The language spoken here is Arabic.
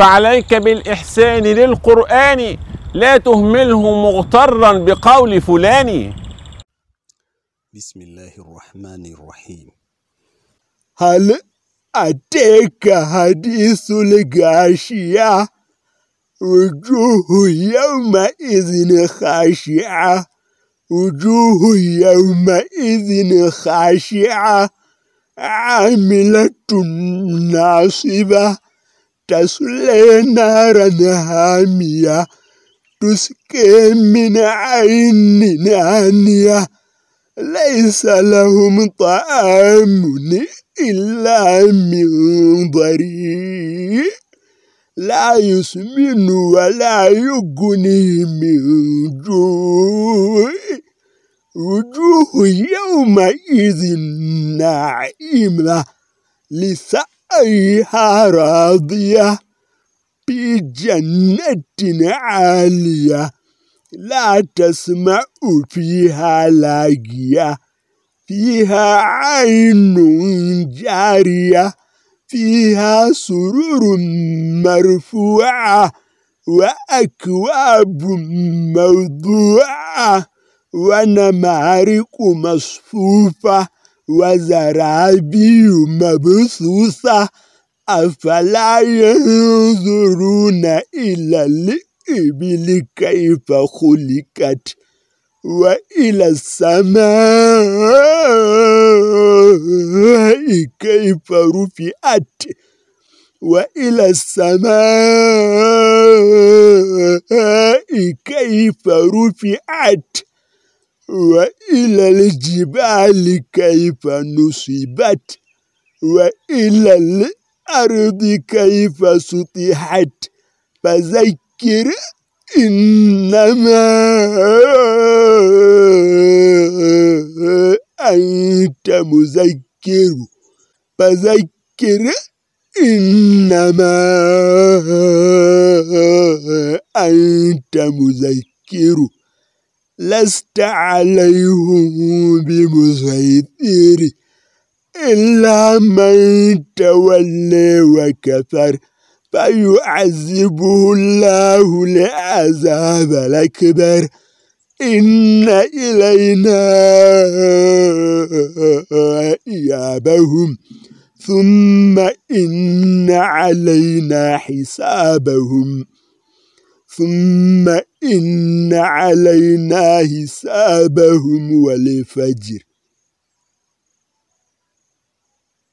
فعليك بالإحسان للقرآن لا تهمله مغترا بقول فلان. بسم الله الرحمن الرحيم. هل أتيك حديث الغاشية؟ وجوه يومئذ خاشعة. وجوه يومئذ خاشعة. عاملة ناصبة. تصلي نارا هامية تسقي من عين آنية ليس لهم طعام إلا من ضريع. لا يسمن ولا يغني من جوع. وجوه يومئذ ناعمة لسعر أيها راضية في جنة عالية لا تسمع فيها لاقية فيها عين جارية فيها سرور مرفوعة وأكواب موضوعة ونمارق مصفوفة وزرابي مبثوثة أفلا ينظرون إلى الإبل كيف خلقت وإلى السماء كيف رفعت وإلى السماء كيف رفعت وإلى الجبال كيف نصبت وإلى الأرض كيف سطحت فذكر إنما أنت مذكر فذكر إنما أنت مذكر لست عليهم بمسيطر إلا من تولي وكفر فيعذبه الله العذاب الأكبر. إن إلينا إيابهم ثم إن علينا حسابهم ثم إن علينا حسابهم والفجر